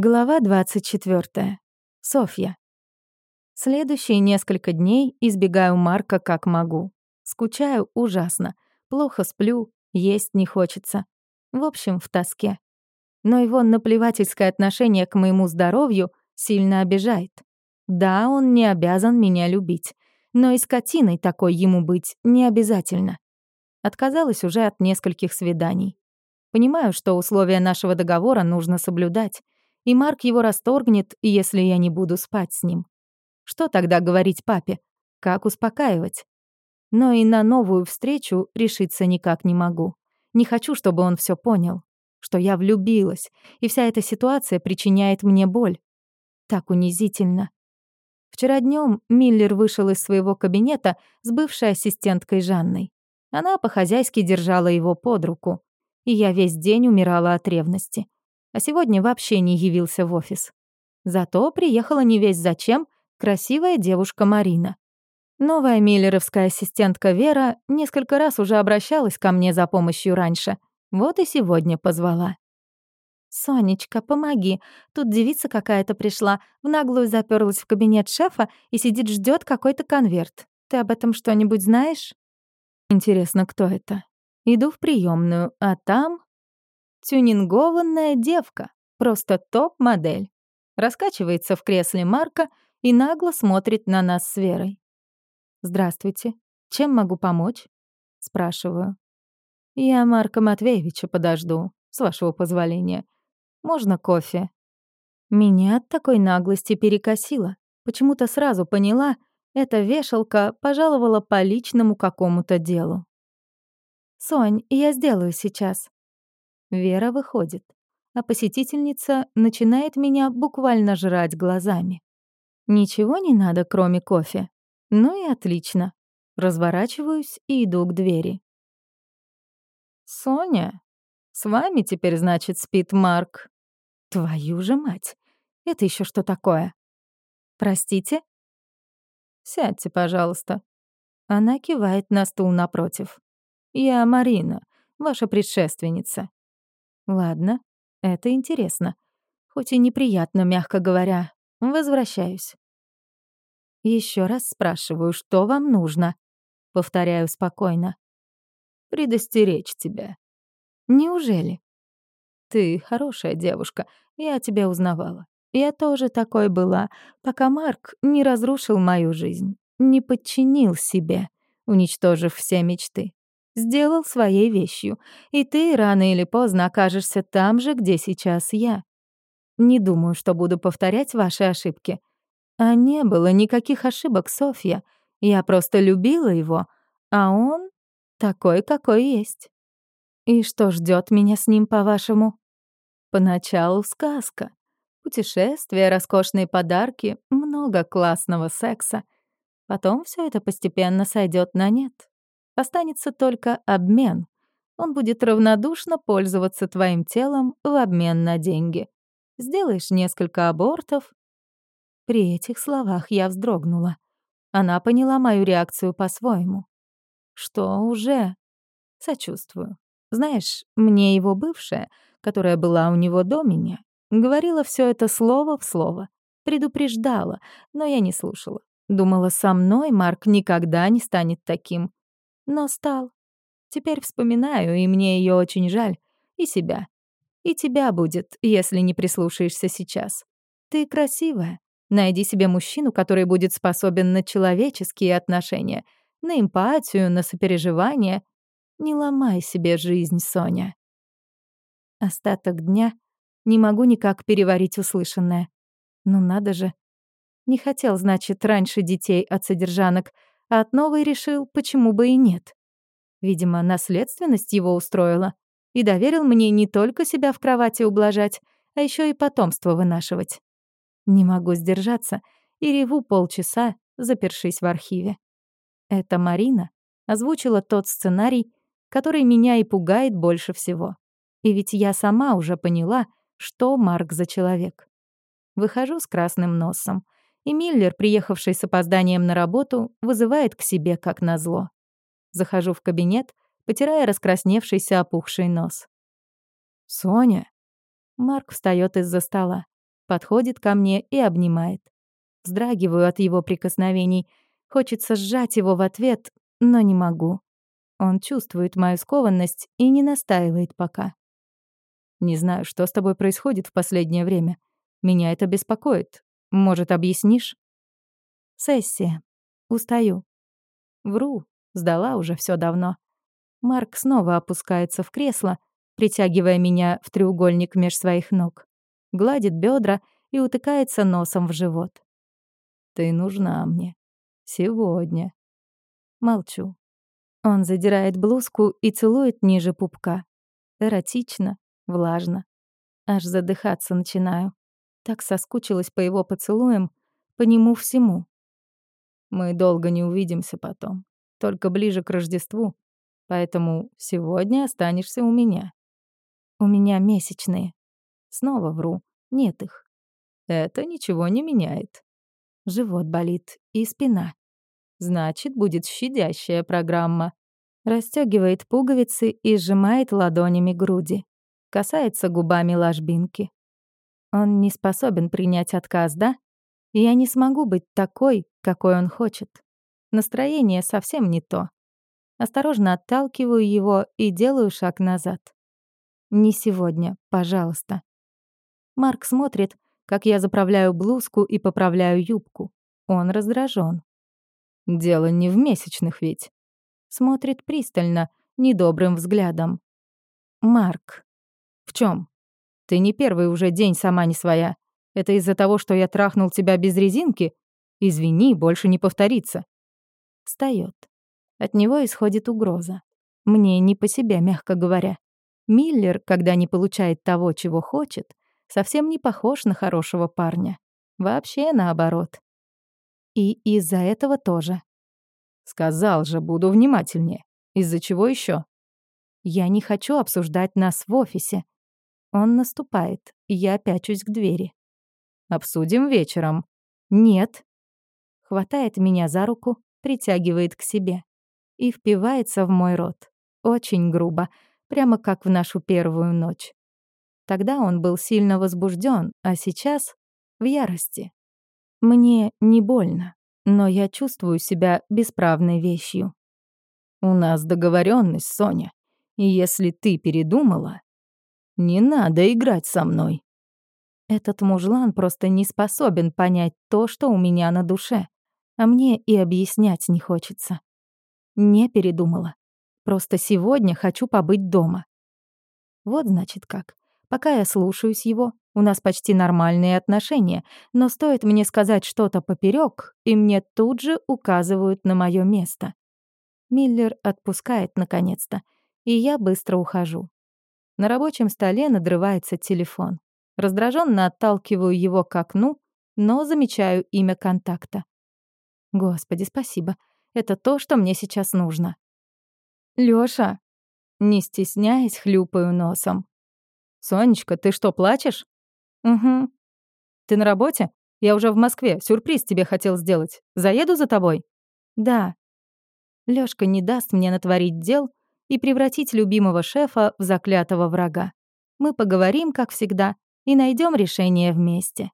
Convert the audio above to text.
Глава 24. Софья. Следующие несколько дней избегаю Марка как могу. Скучаю ужасно. Плохо сплю, есть не хочется. В общем, в тоске. Но его наплевательское отношение к моему здоровью сильно обижает. Да, он не обязан меня любить, но и скотиной такой ему быть не обязательно. Отказалась уже от нескольких свиданий. Понимаю, что условия нашего договора нужно соблюдать, и Марк его расторгнет, если я не буду спать с ним. Что тогда говорить папе? Как успокаивать? Но и на новую встречу решиться никак не могу. Не хочу, чтобы он все понял, что я влюбилась, и вся эта ситуация причиняет мне боль. Так унизительно. Вчера днем Миллер вышел из своего кабинета с бывшей ассистенткой Жанной. Она по-хозяйски держала его под руку, и я весь день умирала от ревности а сегодня вообще не явился в офис. Зато приехала не весь зачем красивая девушка Марина. Новая миллеровская ассистентка Вера несколько раз уже обращалась ко мне за помощью раньше. Вот и сегодня позвала. «Сонечка, помоги. Тут девица какая-то пришла, в наглую заперлась в кабинет шефа и сидит ждет какой-то конверт. Ты об этом что-нибудь знаешь?» «Интересно, кто это?» Иду в приемную, а там Тюнингованная девка, просто топ-модель. Раскачивается в кресле Марка и нагло смотрит на нас с Верой. «Здравствуйте. Чем могу помочь?» — спрашиваю. «Я Марка Матвеевича подожду, с вашего позволения. Можно кофе?» Меня от такой наглости перекосило. Почему-то сразу поняла, эта вешалка пожаловала по личному какому-то делу. «Сонь, я сделаю сейчас», Вера выходит, а посетительница начинает меня буквально жрать глазами. Ничего не надо, кроме кофе. Ну и отлично. Разворачиваюсь и иду к двери. «Соня, с вами теперь, значит, спит Марк?» «Твою же мать! Это еще что такое?» «Простите?» «Сядьте, пожалуйста». Она кивает на стул напротив. «Я Марина, ваша предшественница. Ладно, это интересно. Хоть и неприятно, мягко говоря. Возвращаюсь. Еще раз спрашиваю, что вам нужно? Повторяю спокойно. Предостеречь тебя. Неужели? Ты хорошая девушка, я тебя узнавала. Я тоже такой была, пока Марк не разрушил мою жизнь, не подчинил себе, уничтожив все мечты сделал своей вещью, и ты рано или поздно окажешься там же, где сейчас я. Не думаю, что буду повторять ваши ошибки. А не было никаких ошибок, Софья. Я просто любила его, а он такой, какой есть. И что ждет меня с ним, по-вашему? Поначалу сказка. Путешествия, роскошные подарки, много классного секса. Потом все это постепенно сойдет на нет. Останется только обмен. Он будет равнодушно пользоваться твоим телом в обмен на деньги. Сделаешь несколько абортов. При этих словах я вздрогнула. Она поняла мою реакцию по-своему. Что уже? Сочувствую. Знаешь, мне его бывшая, которая была у него до меня, говорила все это слово в слово, предупреждала, но я не слушала. Думала, со мной Марк никогда не станет таким но стал. Теперь вспоминаю, и мне ее очень жаль. И себя. И тебя будет, если не прислушаешься сейчас. Ты красивая. Найди себе мужчину, который будет способен на человеческие отношения, на эмпатию, на сопереживание. Не ломай себе жизнь, Соня. Остаток дня не могу никак переварить услышанное. Ну надо же. Не хотел, значит, раньше детей от содержанок — а от новой решил, почему бы и нет. Видимо, наследственность его устроила и доверил мне не только себя в кровати ублажать, а еще и потомство вынашивать. Не могу сдержаться и реву полчаса, запершись в архиве. Это Марина озвучила тот сценарий, который меня и пугает больше всего. И ведь я сама уже поняла, что Марк за человек. Выхожу с красным носом — и Миллер, приехавший с опозданием на работу, вызывает к себе как назло. Захожу в кабинет, потирая раскрасневшийся опухший нос. «Соня?» Марк встает из-за стола. подходит ко мне и обнимает. Вздрагиваю от его прикосновений. Хочется сжать его в ответ, но не могу. Он чувствует мою скованность и не настаивает пока. «Не знаю, что с тобой происходит в последнее время. Меня это беспокоит. Может, объяснишь?» «Сессия. Устаю». Вру, сдала уже все давно. Марк снова опускается в кресло, притягивая меня в треугольник меж своих ног. Гладит бедра и утыкается носом в живот. «Ты нужна мне. Сегодня». Молчу. Он задирает блузку и целует ниже пупка. Эротично, влажно. Аж задыхаться начинаю. Так соскучилась по его поцелуям, по нему всему. Мы долго не увидимся потом, только ближе к Рождеству, поэтому сегодня останешься у меня. У меня месячные. Снова вру, нет их. Это ничего не меняет. Живот болит и спина. Значит, будет щадящая программа. Растёгивает пуговицы и сжимает ладонями груди. Касается губами ложбинки. Он не способен принять отказ, да? И я не смогу быть такой, какой он хочет. Настроение совсем не то. Осторожно отталкиваю его и делаю шаг назад. Не сегодня, пожалуйста. Марк смотрит, как я заправляю блузку и поправляю юбку. Он раздражен. Дело не в месячных ведь. Смотрит пристально, недобрым взглядом. Марк. В чем? Ты не первый уже день сама не своя. Это из-за того, что я трахнул тебя без резинки? Извини, больше не повторится. Встает. От него исходит угроза. Мне не по себе, мягко говоря. Миллер, когда не получает того, чего хочет, совсем не похож на хорошего парня. Вообще наоборот. И из-за этого тоже. Сказал же, буду внимательнее. Из-за чего еще? Я не хочу обсуждать нас в офисе. Он наступает, и я пячусь к двери. Обсудим вечером. Нет. Хватает меня за руку, притягивает к себе и впивается в мой рот. Очень грубо, прямо как в нашу первую ночь. Тогда он был сильно возбужден, а сейчас в ярости. Мне не больно, но я чувствую себя бесправной вещью. У нас договоренность, Соня. И если ты передумала, не надо играть со мной. Этот мужлан просто не способен понять то, что у меня на душе, а мне и объяснять не хочется. Не передумала. Просто сегодня хочу побыть дома. Вот значит как. Пока я слушаюсь его, у нас почти нормальные отношения, но стоит мне сказать что-то поперек, и мне тут же указывают на мое место. Миллер отпускает наконец-то, и я быстро ухожу. На рабочем столе надрывается телефон. Раздраженно отталкиваю его к окну, но замечаю имя контакта. Господи, спасибо. Это то, что мне сейчас нужно. Лёша. Не стесняясь, хлюпаю носом. «Сонечка, ты что, плачешь?» «Угу». «Ты на работе? Я уже в Москве. Сюрприз тебе хотел сделать. Заеду за тобой?» «Да». Лёшка не даст мне натворить дел и превратить любимого шефа в заклятого врага. Мы поговорим, как всегда, и найдем решение вместе.